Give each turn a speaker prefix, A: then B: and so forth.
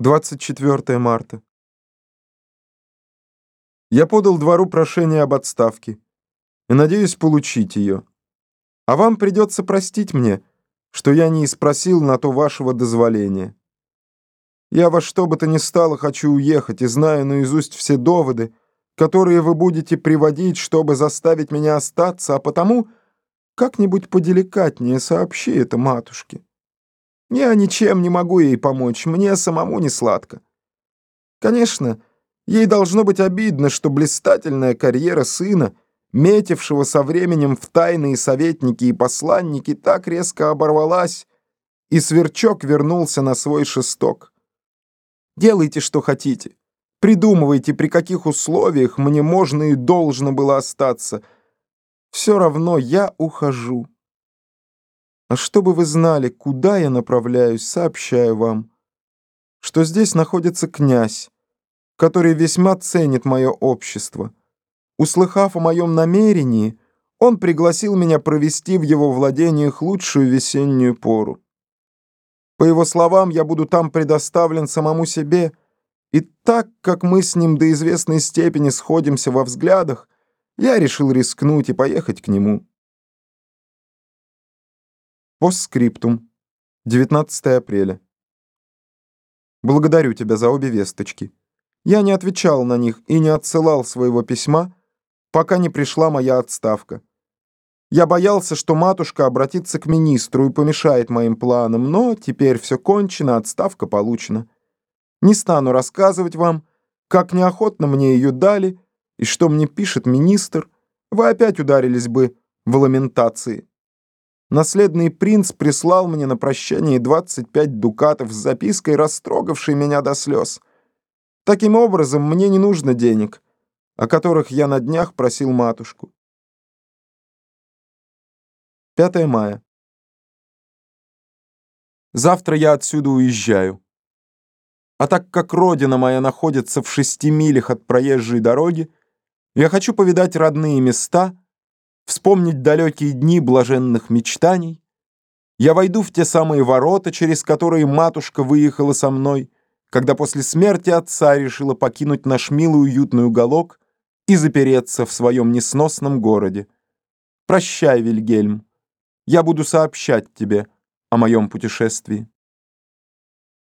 A: 24 марта. Я подал двору прошение об отставке и надеюсь получить ее. А вам придется простить мне, что я не спросил на то вашего дозволения. Я во что бы то ни стало хочу уехать и знаю наизусть все доводы, которые вы будете приводить, чтобы заставить меня остаться, а потому как-нибудь поделикатнее сообщи это матушке. Я ничем не могу ей помочь, мне самому не сладко. Конечно, ей должно быть обидно, что блистательная карьера сына, метившего со временем в тайные советники и посланники, так резко оборвалась, и сверчок вернулся на свой шесток. Делайте, что хотите. Придумывайте, при каких условиях мне можно и должно было остаться. Все равно я ухожу. А чтобы вы знали, куда я направляюсь, сообщаю вам, что здесь находится князь, который весьма ценит мое общество. Услыхав о моем намерении, он пригласил меня провести в его владениях лучшую весеннюю пору. По его словам, я буду там предоставлен самому себе, и так как мы с ним до известной степени сходимся во взглядах, я решил рискнуть и поехать к нему. Постскриптум. 19 апреля. Благодарю тебя за обе весточки. Я не отвечал на них и не отсылал своего письма, пока не пришла моя отставка. Я боялся, что матушка обратится к министру и помешает моим планам, но теперь все кончено, отставка получена. Не стану рассказывать вам, как неохотно мне ее дали и что мне пишет министр. Вы опять ударились бы в ламентации. Наследный принц прислал мне на прощание 25 дукатов с запиской, растрогавшей меня до слез. Таким образом, мне не нужно денег, о которых я на днях просил матушку. 5 мая. Завтра я отсюда уезжаю. А так как родина моя находится в шести милях от проезжей дороги, я хочу повидать родные места — вспомнить далекие дни блаженных мечтаний, я войду в те самые ворота, через которые матушка выехала со мной, когда после смерти отца решила покинуть наш милый уютный уголок и запереться в своем несносном городе. Прощай, Вильгельм, я буду сообщать тебе о моем путешествии.